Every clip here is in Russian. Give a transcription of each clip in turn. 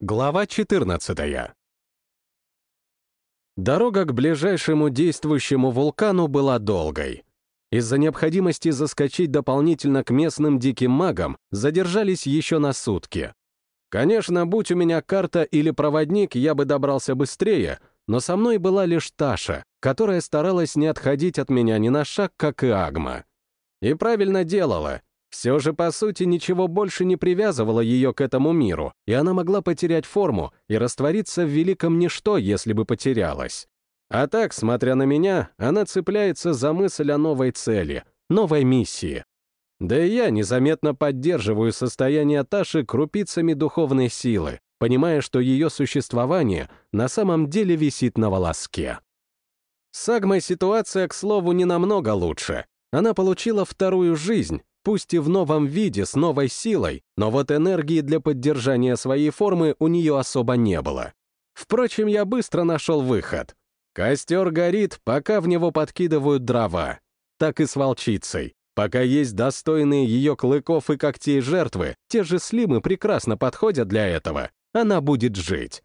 Глава 14. Дорога к ближайшему действующему вулкану была долгой. Из-за необходимости заскочить дополнительно к местным диким магам задержались еще на сутки. Конечно, будь у меня карта или проводник, я бы добрался быстрее, но со мной была лишь Таша, которая старалась не отходить от меня ни на шаг, как и Агма. И правильно делала — все же, по сути, ничего больше не привязывало ее к этому миру, и она могла потерять форму и раствориться в великом ничто, если бы потерялась. А так, смотря на меня, она цепляется за мысль о новой цели, новой миссии. Да и я незаметно поддерживаю состояние Таши крупицами духовной силы, понимая, что ее существование на самом деле висит на волоске. С Агмой ситуация, к слову, не намного лучше. Она получила вторую жизнь, пусть и в новом виде, с новой силой, но вот энергии для поддержания своей формы у нее особо не было. Впрочем, я быстро нашел выход. Костер горит, пока в него подкидывают дрова. Так и с волчицей. Пока есть достойные ее клыков и когтей жертвы, те же слимы прекрасно подходят для этого. Она будет жить.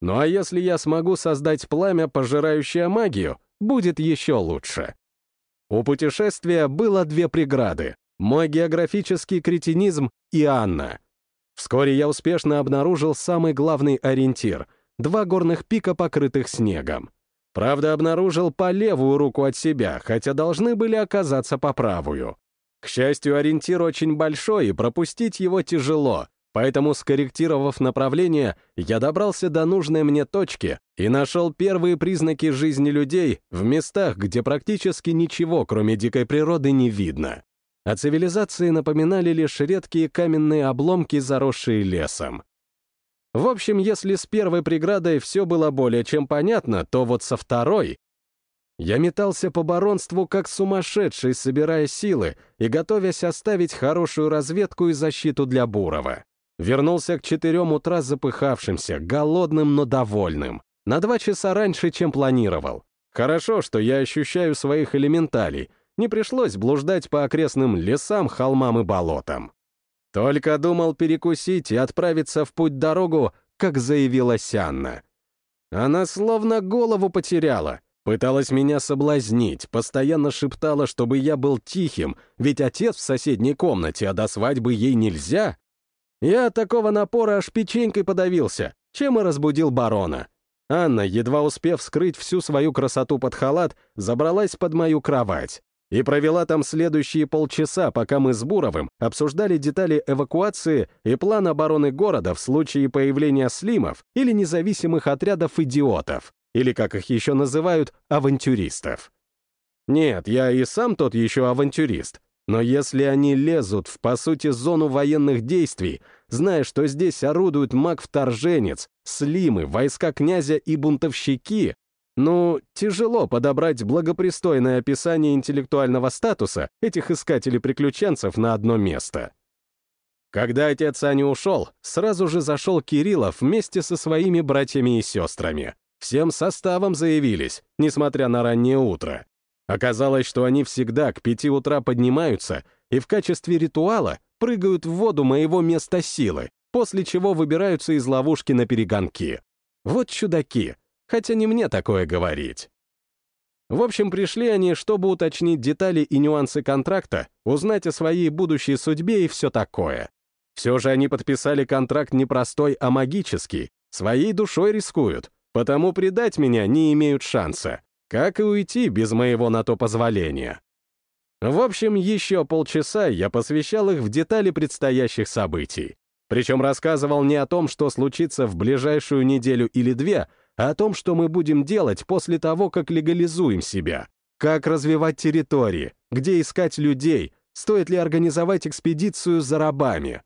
Ну а если я смогу создать пламя, пожирающее магию, будет еще лучше. У путешествия было две преграды мой географический кретинизм и Анна. Вскоре я успешно обнаружил самый главный ориентир — два горных пика, покрытых снегом. Правда, обнаружил по левую руку от себя, хотя должны были оказаться по правую. К счастью, ориентир очень большой, и пропустить его тяжело, поэтому, скорректировав направление, я добрался до нужной мне точки и нашел первые признаки жизни людей в местах, где практически ничего, кроме дикой природы, не видно а цивилизации напоминали лишь редкие каменные обломки, заросшие лесом. В общем, если с первой преградой все было более чем понятно, то вот со второй... Я метался по баронству как сумасшедший, собирая силы и готовясь оставить хорошую разведку и защиту для Бурова. Вернулся к четырем утра запыхавшимся, голодным, но довольным. На два часа раньше, чем планировал. Хорошо, что я ощущаю своих элементалей — не пришлось блуждать по окрестным лесам, холмам и болотам. Только думал перекусить и отправиться в путь-дорогу, как заявила Сянна. Она словно голову потеряла, пыталась меня соблазнить, постоянно шептала, чтобы я был тихим, ведь отец в соседней комнате, а до свадьбы ей нельзя. Я от такого напора аж печенькой подавился, чем и разбудил барона. Анна, едва успев скрыть всю свою красоту под халат, забралась под мою кровать и провела там следующие полчаса, пока мы с Буровым обсуждали детали эвакуации и план обороны города в случае появления слимов или независимых отрядов идиотов, или, как их еще называют, авантюристов. Нет, я и сам тот еще авантюрист, но если они лезут в, по сути, зону военных действий, зная, что здесь орудуют маг-вторженец, слимы, войска князя и бунтовщики, ну, тяжело подобрать благопристойное описание интеллектуального статуса этих искателей-приключенцев на одно место. Когда отец Ани ушел, сразу же зашел Кириллов вместе со своими братьями и сестрами. Всем составом заявились, несмотря на раннее утро. Оказалось, что они всегда к пяти утра поднимаются и в качестве ритуала прыгают в воду моего места силы, после чего выбираются из ловушки на перегонки. Вот чудаки, хотя не мне такое говорить. В общем, пришли они, чтобы уточнить детали и нюансы контракта, узнать о своей будущей судьбе и все такое. Все же они подписали контракт не простой, а магический, своей душой рискуют, потому предать меня не имеют шанса, как и уйти без моего на то позволения. В общем, еще полчаса я посвящал их в детали предстоящих событий. Причем рассказывал не о том, что случится в ближайшую неделю или две, о том, что мы будем делать после того, как легализуем себя. Как развивать территории, где искать людей, стоит ли организовать экспедицию за рабами.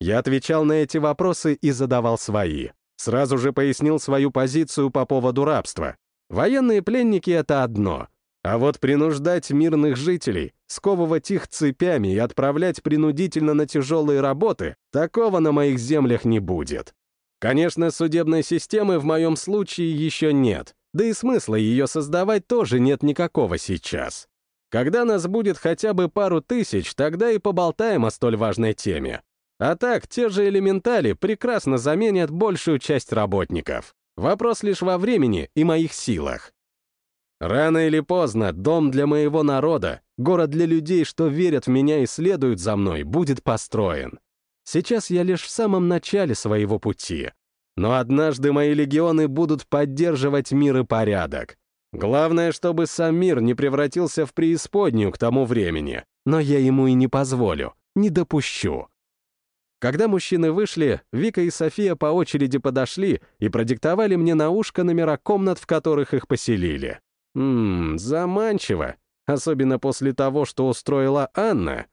Я отвечал на эти вопросы и задавал свои. Сразу же пояснил свою позицию по поводу рабства. Военные пленники — это одно. А вот принуждать мирных жителей, сковывать их цепями и отправлять принудительно на тяжелые работы, такого на моих землях не будет. Конечно, судебной системы в моем случае еще нет, да и смысла ее создавать тоже нет никакого сейчас. Когда нас будет хотя бы пару тысяч, тогда и поболтаем о столь важной теме. А так, те же элементали прекрасно заменят большую часть работников. Вопрос лишь во времени и моих силах. Рано или поздно дом для моего народа, город для людей, что верят в меня и следуют за мной, будет построен. Сейчас я лишь в самом начале своего пути. Но однажды мои легионы будут поддерживать мир и порядок. Главное, чтобы сам мир не превратился в преисподнюю к тому времени, но я ему и не позволю, не допущу. Когда мужчины вышли, Вика и София по очереди подошли и продиктовали мне на ушко номера комнат, в которых их поселили. Ммм, заманчиво, особенно после того, что устроила Анна.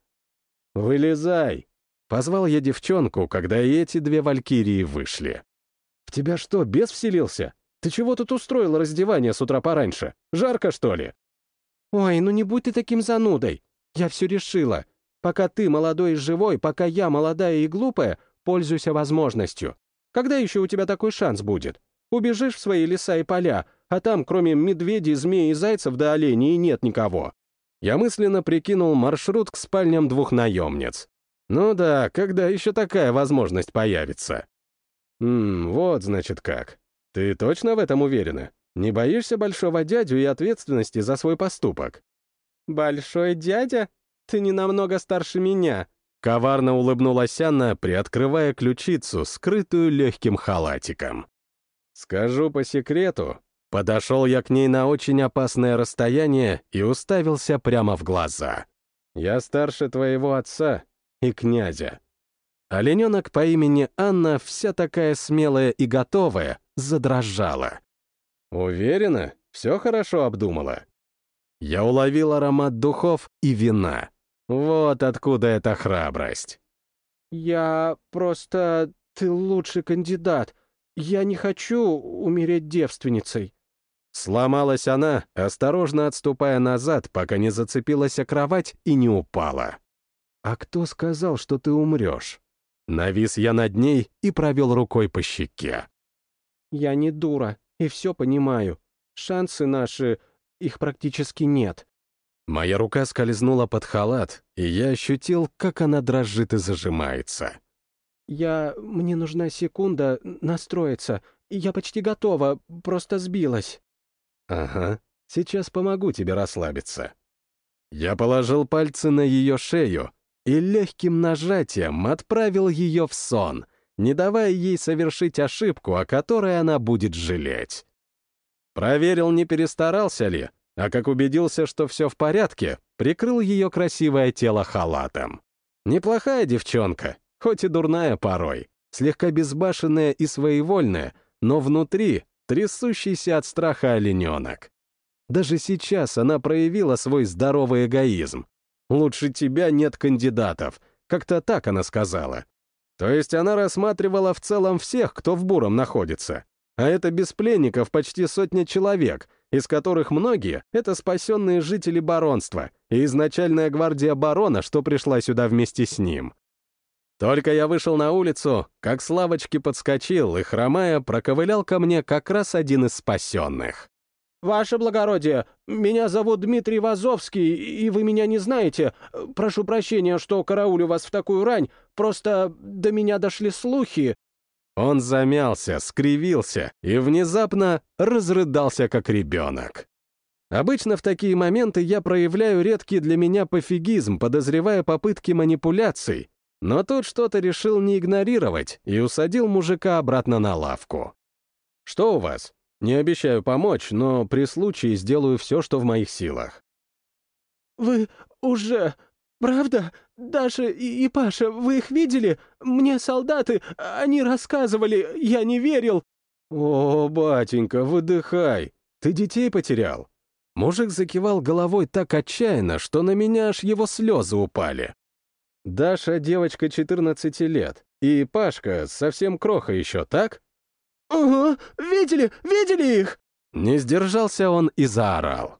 «Вылезай!» — позвал я девчонку, когда и эти две валькирии вышли. «В тебя что, бес вселился? Ты чего тут устроил раздевание с утра пораньше? Жарко, что ли?» «Ой, ну не будь ты таким занудой. Я все решила. Пока ты молодой и живой, пока я молодая и глупая, пользуйся возможностью. Когда еще у тебя такой шанс будет? Убежишь в свои леса и поля, а там, кроме медведей, змей и зайцев да оленей, нет никого. Я мысленно прикинул маршрут к спальням двух наемниц. Ну да, когда еще такая возможность появится? Ммм, вот значит как. Ты точно в этом уверена? Не боишься большого дядю и ответственности за свой поступок? Большой дядя? Ты не намного старше меня. Коварно улыбнулась Анна, приоткрывая ключицу, скрытую легким халатиком. Скажу по секрету, подошел я к ней на очень опасное расстояние и уставился прямо в глаза. Я старше твоего отца и князя. Олененок по имени Анна, вся такая смелая и готовая, задрожала. Уверена, все хорошо обдумала. Я уловил аромат духов и вина. Вот откуда эта храбрость. «Я просто... Ты лучший кандидат. Я не хочу умереть девственницей». Сломалась она, осторожно отступая назад, пока не зацепилась о кровать и не упала. «А кто сказал, что ты умрешь?» Навис я над ней и провел рукой по щеке. «Я не дура и все понимаю. Шансы наши, их практически нет. Моя рука скользнула под халат, и я ощутил, как она дрожит и зажимается. «Я... мне нужна секунда настроиться. Я почти готова, просто сбилась». «Ага, сейчас помогу тебе расслабиться». Я положил пальцы на ее шею и легким нажатием отправил ее в сон, не давая ей совершить ошибку, о которой она будет жалеть. Проверил, не перестарался ли, а как убедился, что все в порядке, прикрыл ее красивое тело халатом. Неплохая девчонка, хоть и дурная порой, слегка безбашенная и своевольная, но внутри трясущийся от страха олененок. Даже сейчас она проявила свой здоровый эгоизм. «Лучше тебя нет кандидатов», как-то так она сказала. То есть она рассматривала в целом всех, кто в Буром находится. А это без пленников почти сотня человек, из которых многие — это спасенные жители баронства и изначальная гвардия барона, что пришла сюда вместе с ним. Только я вышел на улицу, как с лавочки подскочил и, хромая, проковылял ко мне как раз один из спасенных. «Ваше благородие, меня зовут Дмитрий Вазовский, и вы меня не знаете. Прошу прощения, что караулю вас в такую рань, просто до меня дошли слухи». Он замялся, скривился и внезапно разрыдался, как ребенок. Обычно в такие моменты я проявляю редкий для меня пофигизм, подозревая попытки манипуляций, но тут что-то решил не игнорировать и усадил мужика обратно на лавку. «Что у вас? Не обещаю помочь, но при случае сделаю все, что в моих силах». «Вы уже «Правда? Даша и, и Паша, вы их видели? Мне солдаты, они рассказывали, я не верил». «О, батенька, выдыхай. Ты детей потерял?» Мужик закивал головой так отчаянно, что на меня аж его слезы упали. Даша девочка 14 лет, и Пашка совсем кроха еще, так? «Ага, видели, видели их!» Не сдержался он и заорал.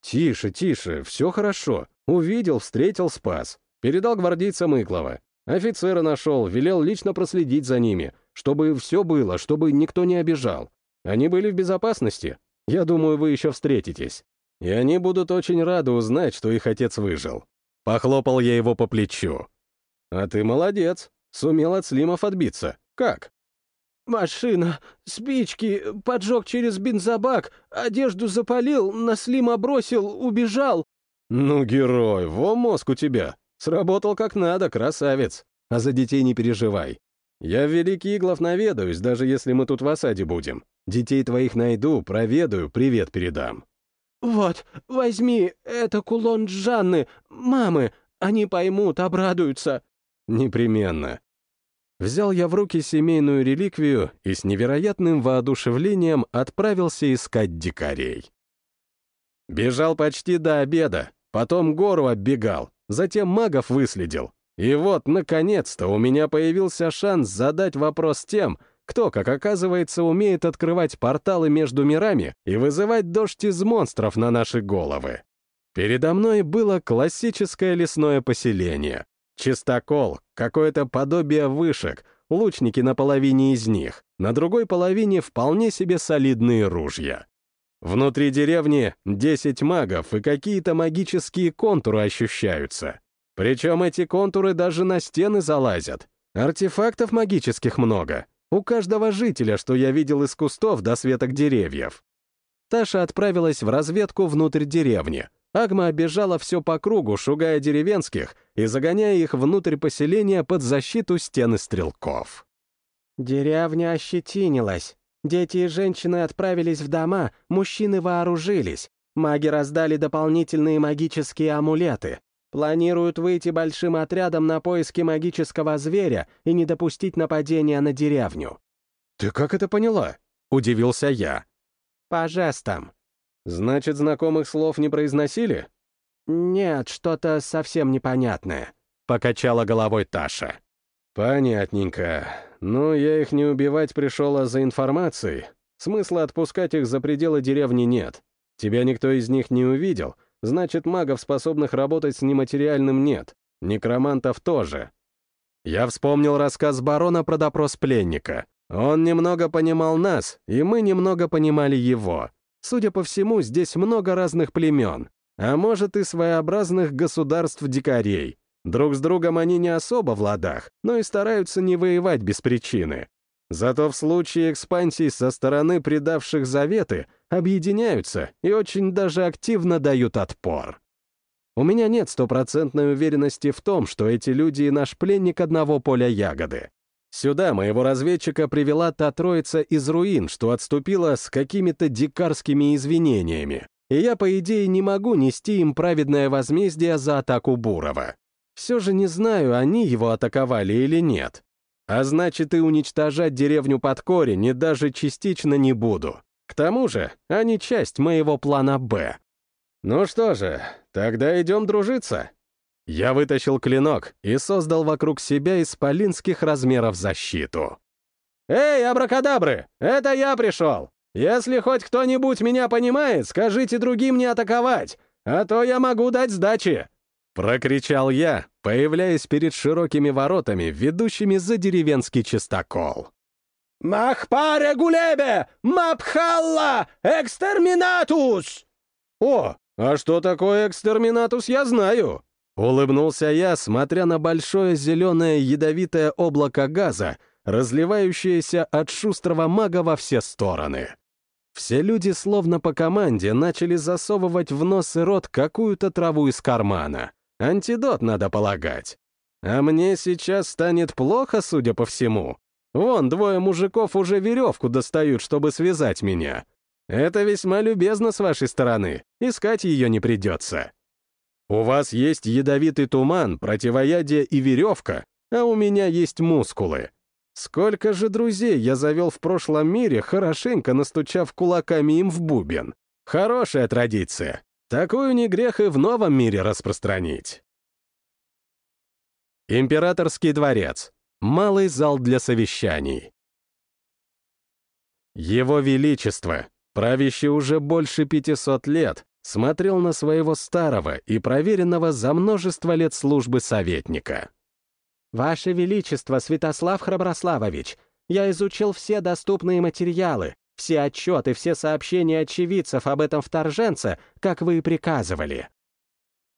«Тише, тише, все хорошо. Увидел, встретил, спас. Передал гвардейцам Иглова. Офицера нашел, велел лично проследить за ними, чтобы все было, чтобы никто не обижал. Они были в безопасности. Я думаю, вы еще встретитесь. И они будут очень рады узнать, что их отец выжил. Похлопал я его по плечу. А ты молодец. Сумел от слимов отбиться. Как? «Машина, спички, поджег через бензобак, одежду запалил, на слима бросил, убежал». «Ну, герой, во мозг у тебя. Сработал как надо, красавец. А за детей не переживай. Я в Великий Иглов наведаюсь, даже если мы тут в осаде будем. Детей твоих найду, проведаю, привет передам». «Вот, возьми, это кулон Жанны, мамы, они поймут, обрадуются». «Непременно. Взял я в руки семейную реликвию и с невероятным воодушевлением отправился искать дикарей. Бежал почти до обеда, потом гору оббегал, затем магов выследил. И вот, наконец-то, у меня появился шанс задать вопрос тем, кто, как оказывается, умеет открывать порталы между мирами и вызывать дождь из монстров на наши головы. Передо мной было классическое лесное поселение, Чистокол, какое-то подобие вышек, лучники на половине из них, на другой половине вполне себе солидные ружья. Внутри деревни 10 магов и какие-то магические контуры ощущаются. Причем эти контуры даже на стены залазят. Артефактов магических много. У каждого жителя, что я видел из кустов до светок деревьев. Таша отправилась в разведку внутрь деревни, Агма обежала все по кругу, шугая деревенских и загоняя их внутрь поселения под защиту стены стрелков. Деревня ощетинилась. Дети и женщины отправились в дома, мужчины вооружились. Маги раздали дополнительные магические амулеты. Планируют выйти большим отрядом на поиски магического зверя и не допустить нападения на деревню. «Ты как это поняла?» — удивился я. «По жестам. Значит, знакомых слов не произносили? Нет, что-то совсем непонятное. Покачала головой Таша. Понятненько. Ну, я их не убивать пришел, а за информацией. Смысла отпускать их за пределы деревни нет. Тебя никто из них не увидел, значит, магов, способных работать с нематериальным, нет. Некромантов тоже. Я вспомнил рассказ барона про допрос пленника. Он немного понимал нас, и мы немного понимали его. Судя по всему, здесь много разных племен, а может и своеобразных государств-дикарей. Друг с другом они не особо в ладах, но и стараются не воевать без причины. Зато в случае экспансии со стороны предавших заветы объединяются и очень даже активно дают отпор. У меня нет стопроцентной уверенности в том, что эти люди и наш пленник одного поля ягоды. Сюда моего разведчика привела та троица из руин, что отступила с какими-то дикарскими извинениями, и я, по идее, не могу нести им праведное возмездие за атаку Бурова. Все же не знаю, они его атаковали или нет. А значит, и уничтожать деревню под корень и даже частично не буду. К тому же, они часть моего плана «Б». Ну что же, тогда идем дружиться. Я вытащил клинок и создал вокруг себя исполинских размеров защиту. «Эй, абракадабры, это я пришел! Если хоть кто-нибудь меня понимает, скажите другим не атаковать, а то я могу дать сдачи!» Прокричал я, появляясь перед широкими воротами, ведущими за деревенский чистокол. «Махпаре гулебе! Мапхалла! Экстерминатус!» «О, а что такое экстерминатус, я знаю!» Улыбнулся я, смотря на большое зеленое ядовитое облако газа, разливающееся от шустрого мага во все стороны. Все люди словно по команде начали засовывать в нос и рот какую-то траву из кармана. Антидот, надо полагать. А мне сейчас станет плохо, судя по всему. Вон, двое мужиков уже веревку достают, чтобы связать меня. Это весьма любезно с вашей стороны, искать ее не придется. У вас есть ядовитый туман, противоядие и веревка, а у меня есть мускулы. Сколько же друзей я завел в прошлом мире, хорошенько настучав кулаками им в бубен. Хорошая традиция. Такую не грех и в новом мире распространить. Императорский дворец. Малый зал для совещаний. Его Величество, правящий уже больше 500 лет, смотрел на своего старого и проверенного за множество лет службы советника. «Ваше Величество, Святослав Храброславович, я изучил все доступные материалы, все отчеты, все сообщения очевидцев об этом вторженце, как вы и приказывали».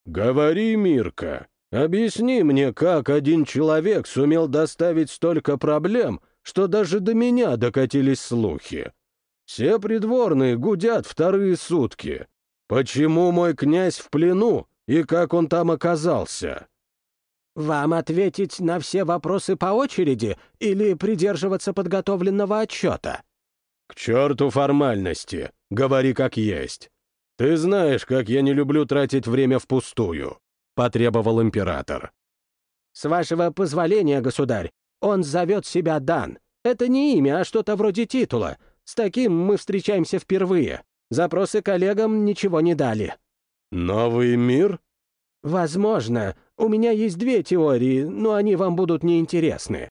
«Говори, Мирка, Объясни мне, как один человек сумел доставить столько проблем, что даже до меня докатились слухи. Все придворные гудят вторые сутки. Почему мой князь в плену и как он там оказался?» «Вам ответить на все вопросы по очереди или придерживаться подготовленного отчета?» «К черту формальности. Говори как есть. Ты знаешь, как я не люблю тратить время впустую», — потребовал император. «С вашего позволения, государь, он зовет себя Дан. Это не имя, а что-то вроде титула. С таким мы встречаемся впервые. Запросы коллегам ничего не дали». «Новый мир?» «Возможно. У меня есть две теории, но они вам будут неинтересны».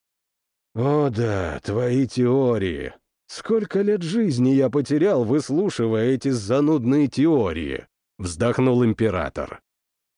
«О да, твои теории. Сколько лет жизни я потерял, выслушивая эти занудные теории?» — вздохнул император.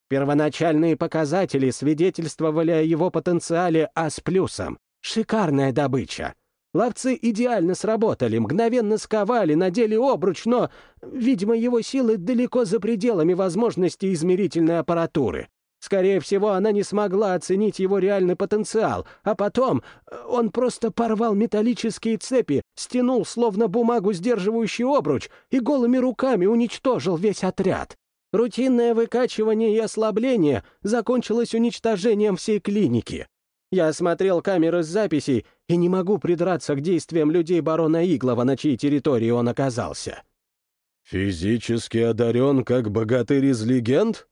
Первоначальные показатели свидетельствовали о его потенциале А с плюсом. Шикарная добыча. Ловцы идеально сработали, мгновенно сковали, надели обруч, но, видимо, его силы далеко за пределами возможностей измерительной аппаратуры. Скорее всего, она не смогла оценить его реальный потенциал, а потом э, он просто порвал металлические цепи, стянул словно бумагу сдерживающий обруч и голыми руками уничтожил весь отряд. Рутинное выкачивание и ослабление закончилось уничтожением всей клиники. Я осмотрел камеры с записей и не могу придраться к действиям людей барона Иглова, на чьей территории он оказался». «Физически одарен, как богатырь из легенд?»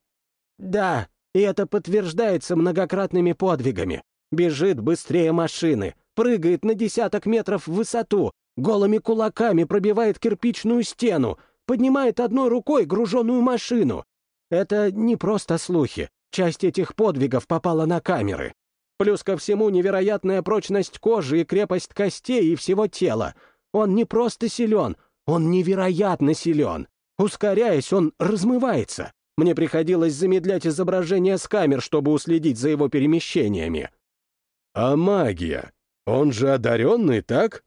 «Да, и это подтверждается многократными подвигами. Бежит быстрее машины, прыгает на десяток метров в высоту, голыми кулаками пробивает кирпичную стену, поднимает одной рукой груженную машину. Это не просто слухи. Часть этих подвигов попала на камеры. Плюс ко всему невероятная прочность кожи и крепость костей и всего тела. Он не просто силен, он невероятно силен. Ускоряясь, он размывается. Мне приходилось замедлять изображение с камер, чтобы уследить за его перемещениями. А магия? Он же одаренный, так?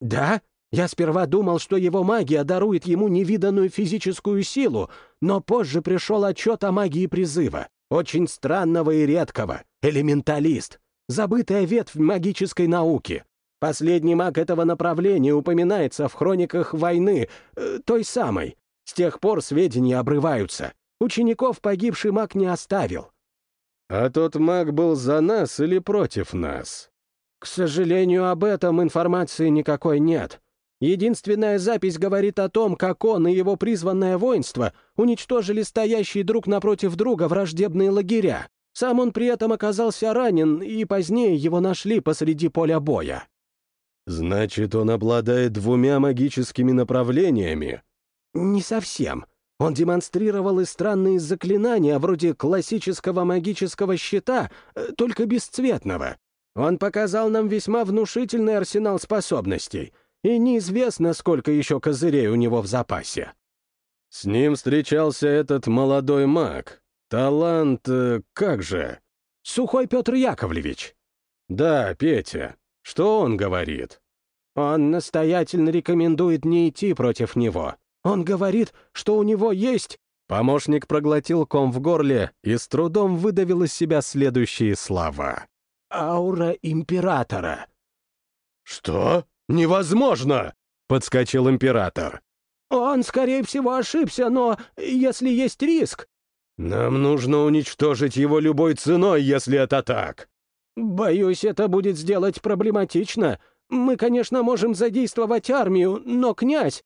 Да. Я сперва думал, что его магия дарует ему невиданную физическую силу, но позже пришел отчет о магии призыва. Очень странного и редкого. Элементалист. Забытая ветвь магической науки. Последний маг этого направления упоминается в хрониках войны, э, той самой. С тех пор сведения обрываются. Учеников погибший маг не оставил. А тот маг был за нас или против нас? К сожалению, об этом информации никакой нет. Единственная запись говорит о том, как он и его призванное воинство уничтожили стоящие друг напротив друга враждебные лагеря. Сам он при этом оказался ранен, и позднее его нашли посреди поля боя. «Значит, он обладает двумя магическими направлениями?» «Не совсем. Он демонстрировал и странные заклинания, вроде классического магического щита, э, только бесцветного. Он показал нам весьма внушительный арсенал способностей — и неизвестно, сколько еще козырей у него в запасе. С ним встречался этот молодой маг. Талант... Э, как же? Сухой Петр Яковлевич. Да, Петя. Что он говорит? Он настоятельно рекомендует не идти против него. Он говорит, что у него есть... Помощник проглотил ком в горле и с трудом выдавил из себя следующие слова. «Аура императора». «Что?» «Невозможно!» — подскочил император. «Он, скорее всего, ошибся, но если есть риск...» «Нам нужно уничтожить его любой ценой, если это так!» «Боюсь, это будет сделать проблематично. Мы, конечно, можем задействовать армию, но князь...»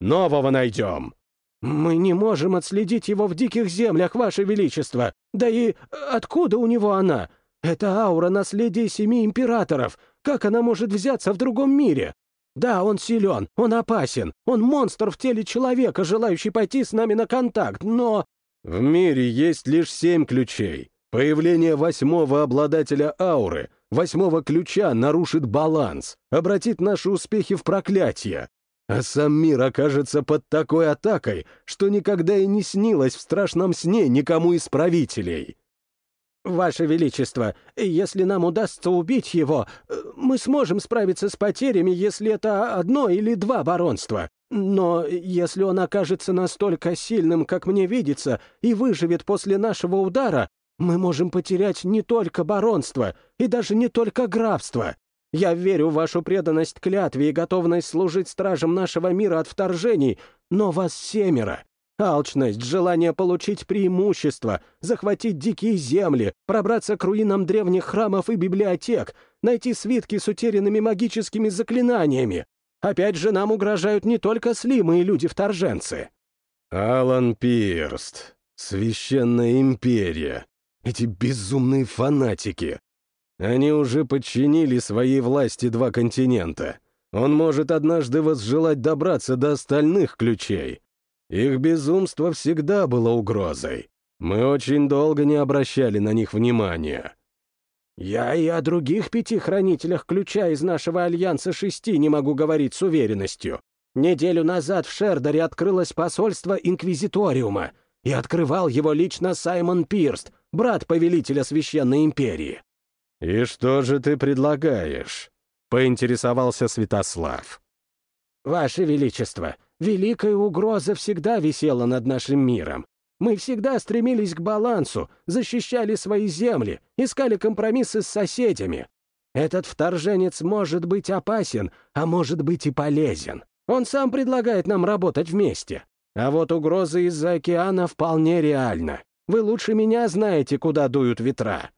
«Нового найдем!» «Мы не можем отследить его в диких землях, Ваше Величество. Да и откуда у него она? Это аура наследия семи императоров. Как она может взяться в другом мире? Да, он силен, он опасен, он монстр в теле человека, желающий пойти с нами на контакт, но...» «В мире есть лишь семь ключей. Появление восьмого обладателя ауры, восьмого ключа нарушит баланс, обратит наши успехи в проклятие. А сам мир окажется под такой атакой, что никогда и не снилось в страшном сне никому из правителей». «Ваше Величество, если нам удастся убить его, э, мы сможем справиться с потерями, если это одно или два баронства. Но если он окажется настолько сильным, как мне видится, и выживет после нашего удара, Мы можем потерять не только баронство и даже не только графство. Я верю в вашу преданность клятве и готовность служить стражам нашего мира от вторжений, но вас семеро. Алчность, желание получить преимущество, захватить дикие земли, пробраться к руинам древних храмов и библиотек, найти свитки с утерянными магическими заклинаниями. Опять же, нам угрожают не только слимые люди-вторженцы. Алан Пирст, Священная Империя, эти безумные фанатики. Они уже подчинили своей власти два континента. Он может однажды возжелать добраться до остальных ключей. Их безумство всегда было угрозой. Мы очень долго не обращали на них внимания. Я и о других пяти хранителях ключа из нашего Альянса шести не могу говорить с уверенностью. Неделю назад в Шердере открылось посольство Инквизиториума, и открывал его лично Саймон Пирст, брат повелителя Священной Империи. «И что же ты предлагаешь?» — поинтересовался Святослав. «Ваше Величество, великая угроза всегда висела над нашим миром. Мы всегда стремились к балансу, защищали свои земли, искали компромиссы с соседями. Этот вторженец может быть опасен, а может быть и полезен. Он сам предлагает нам работать вместе. А вот угроза из-за океана вполне реальна. Вы лучше меня знаете, куда дуют ветра.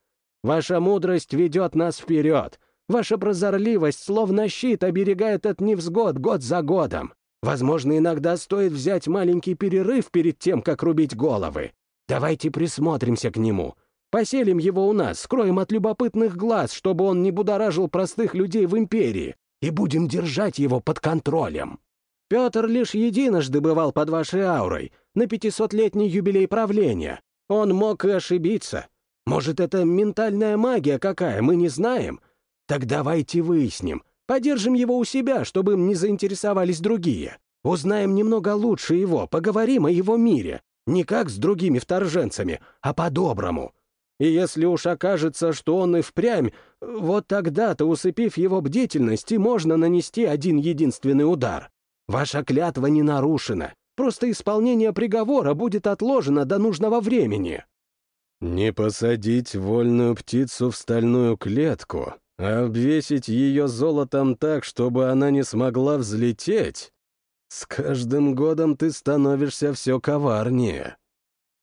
Ваша мудрость ведет нас вперед. Ваша прозорливость, словно щит, оберегает от невзгод год за годом. Возможно, иногда стоит взять маленький перерыв перед тем, как рубить головы. Давайте присмотримся к нему. Поселим его у нас, скроем от любопытных глаз, чтобы он не будоражил простых людей в империи, и будем держать его под контролем. Петр лишь единожды бывал под вашей аурой, на пятисотлетний юбилей правления. Он мог и ошибиться. Может, это ментальная магия какая, мы не знаем? Так давайте выясним, Подержим его у себя, чтобы им не заинтересовались другие. Узнаем немного лучше его, поговорим о его мире. Не как с другими вторженцами, а по-доброму. И если уж окажется, что он и впрямь, вот тогда-то, усыпив его бдительность, и можно нанести один единственный удар. Ваша клятва не нарушена. Просто исполнение приговора будет отложено до нужного времени. Не посадить вольную птицу в стальную клетку, Обвесить ее золотом так, чтобы она не смогла взлететь? С каждым годом ты становишься все коварнее.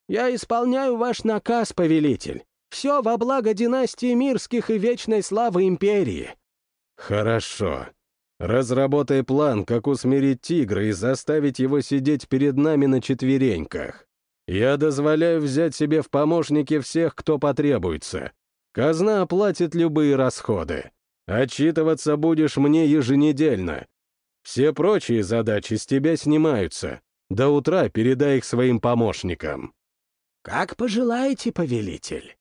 Я исполняю ваш наказ, повелитель. Все во благо династии Мирских и вечной славы империи. Хорошо. Разработай план, как усмирить тигра и заставить его сидеть перед нами на четвереньках. Я дозволяю взять себе в помощники всех, кто потребуется. Казна оплатит любые расходы. Отчитываться будешь мне еженедельно. Все прочие задачи с тебя снимаются. До утра передай их своим помощникам». «Как пожелаете, повелитель».